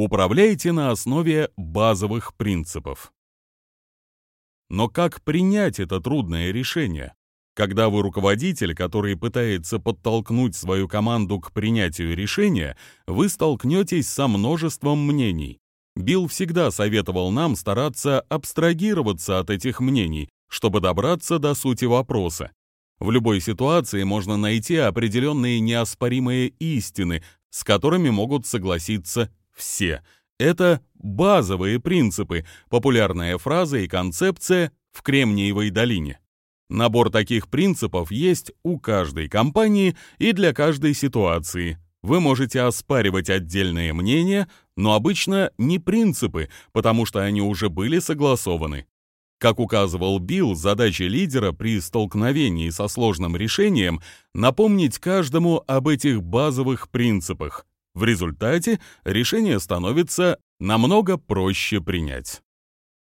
Управляйте на основе базовых принципов. Но как принять это трудное решение? Когда вы руководитель, который пытается подтолкнуть свою команду к принятию решения, вы столкнетесь со множеством мнений. Билл всегда советовал нам стараться абстрагироваться от этих мнений, чтобы добраться до сути вопроса. В любой ситуации можно найти определенные неоспоримые истины, с которыми могут согласиться все. Это базовые принципы, популярная фраза и концепция в Кремниевой долине. Набор таких принципов есть у каждой компании и для каждой ситуации. Вы можете оспаривать отдельные мнения, но обычно не принципы, потому что они уже были согласованы. Как указывал Билл, задача лидера при столкновении со сложным решением напомнить каждому об этих базовых принципах. В результате решение становится намного проще принять.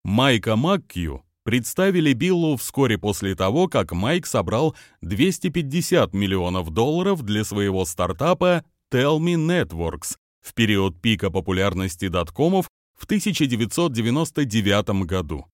Майка Маккью представили Биллу вскоре после того, как Майк собрал 250 миллионов долларов для своего стартапа Tell Me Networks в период пика популярности доткомов в 1999 году.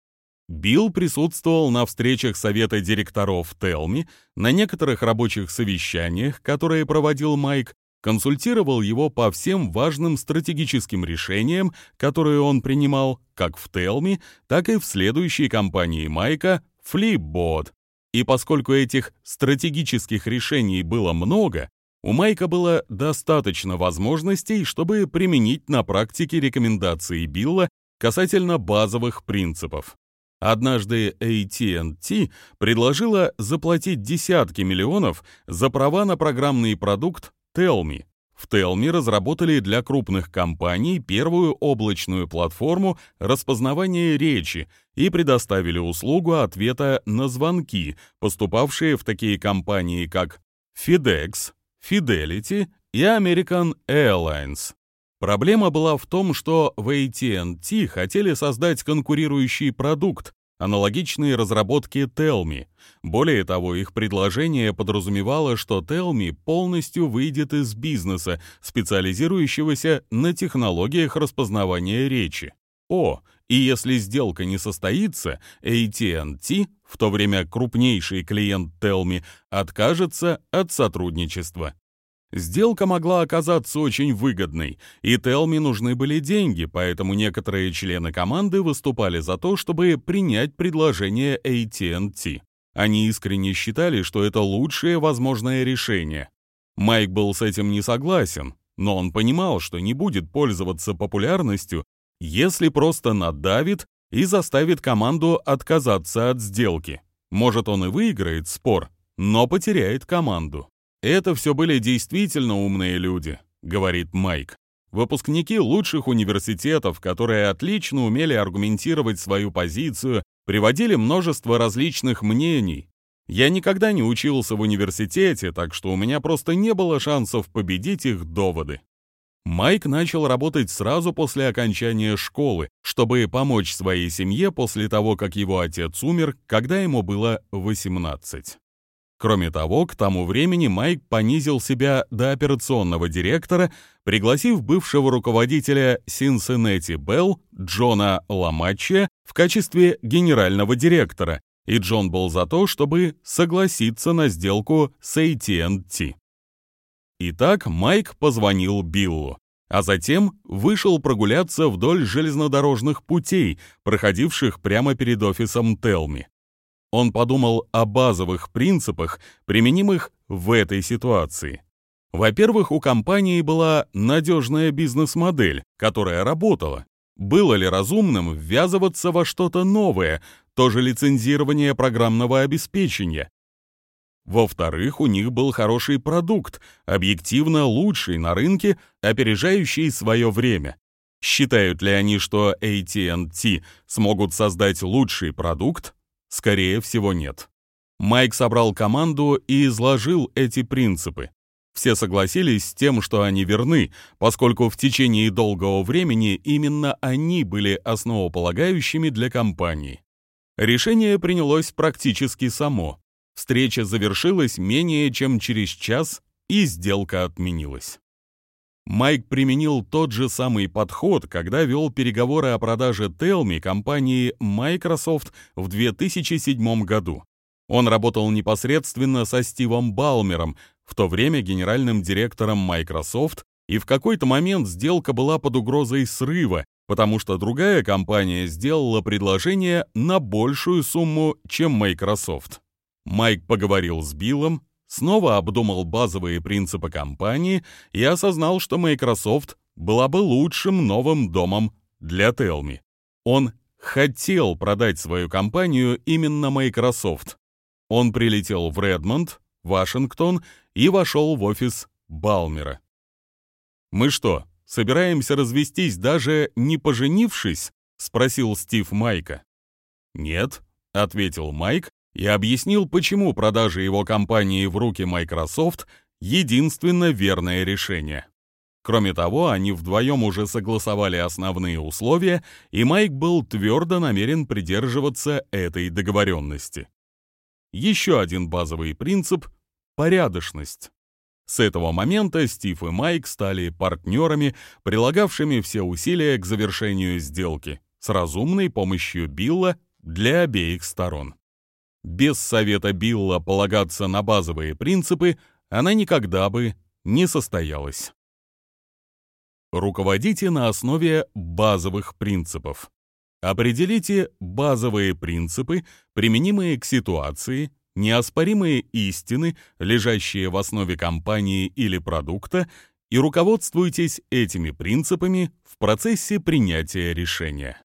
Билл присутствовал на встречах совета директоров Телми, на некоторых рабочих совещаниях, которые проводил Майк, консультировал его по всем важным стратегическим решениям, которые он принимал как в Телми, так и в следующей компании Майка Flipboard. И поскольку этих стратегических решений было много, у Майка было достаточно возможностей, чтобы применить на практике рекомендации Билла касательно базовых принципов. Однажды AT&T предложила заплатить десятки миллионов за права на программный продукт Telme. В Telme разработали для крупных компаний первую облачную платформу распознавания речи и предоставили услугу ответа на звонки, поступавшие в такие компании, как FedEx, Fidelity и American Airlines. Проблема была в том, что в AT&T хотели создать конкурирующий продукт, аналогичные разработке Telme. Более того, их предложение подразумевало, что Telme полностью выйдет из бизнеса, специализирующегося на технологиях распознавания речи. О, и если сделка не состоится, AT&T, в то время крупнейший клиент Telme, откажется от сотрудничества. Сделка могла оказаться очень выгодной, и Телми нужны были деньги, поэтому некоторые члены команды выступали за то, чтобы принять предложение AT&T. Они искренне считали, что это лучшее возможное решение. Майк был с этим не согласен, но он понимал, что не будет пользоваться популярностью, если просто надавит и заставит команду отказаться от сделки. Может, он и выиграет спор, но потеряет команду. «Это все были действительно умные люди», — говорит Майк. Выпускники лучших университетов, которые отлично умели аргументировать свою позицию, приводили множество различных мнений. Я никогда не учился в университете, так что у меня просто не было шансов победить их доводы. Майк начал работать сразу после окончания школы, чтобы помочь своей семье после того, как его отец умер, когда ему было 18. Кроме того, к тому времени Майк понизил себя до операционного директора, пригласив бывшего руководителя Cincinnati Bell Джона Ламаччи в качестве генерального директора, и Джон был за то, чтобы согласиться на сделку с AT&T. Итак, Майк позвонил Биллу, а затем вышел прогуляться вдоль железнодорожных путей, проходивших прямо перед офисом Телми. Он подумал о базовых принципах, применимых в этой ситуации. Во-первых, у компании была надежная бизнес-модель, которая работала. Было ли разумным ввязываться во что-то новое, тоже лицензирование программного обеспечения? Во-вторых, у них был хороший продукт, объективно лучший на рынке, опережающий свое время. Считают ли они, что AT&T смогут создать лучший продукт? Скорее всего, нет. Майк собрал команду и изложил эти принципы. Все согласились с тем, что они верны, поскольку в течение долгого времени именно они были основополагающими для компании. Решение принялось практически само. Встреча завершилась менее чем через час, и сделка отменилась. Майк применил тот же самый подход, когда вел переговоры о продаже Telmi компании Microsoft в 2007 году. Он работал непосредственно со Стивом Балмером, в то время генеральным директором Microsoft, и в какой-то момент сделка была под угрозой срыва, потому что другая компания сделала предложение на большую сумму, чем Microsoft. Майк поговорил с Биллом, снова обдумал базовые принципы компании и осознал, что Microsoft была бы лучшим новым домом для Telmi. Он хотел продать свою компанию именно Microsoft. Он прилетел в Редмонд, Вашингтон и вошел в офис Балмера. «Мы что, собираемся развестись, даже не поженившись?» — спросил Стив Майка. «Нет», — ответил Майк и объяснил, почему продажа его компании в руки Microsoft — единственно верное решение. Кроме того, они вдвоем уже согласовали основные условия, и Майк был твердо намерен придерживаться этой договоренности. Еще один базовый принцип — порядочность. С этого момента Стив и Майк стали партнерами, прилагавшими все усилия к завершению сделки с разумной помощью Билла для обеих сторон. Без совета Билла полагаться на базовые принципы она никогда бы не состоялась. Руководите на основе базовых принципов. Определите базовые принципы, применимые к ситуации, неоспоримые истины, лежащие в основе компании или продукта, и руководствуйтесь этими принципами в процессе принятия решения.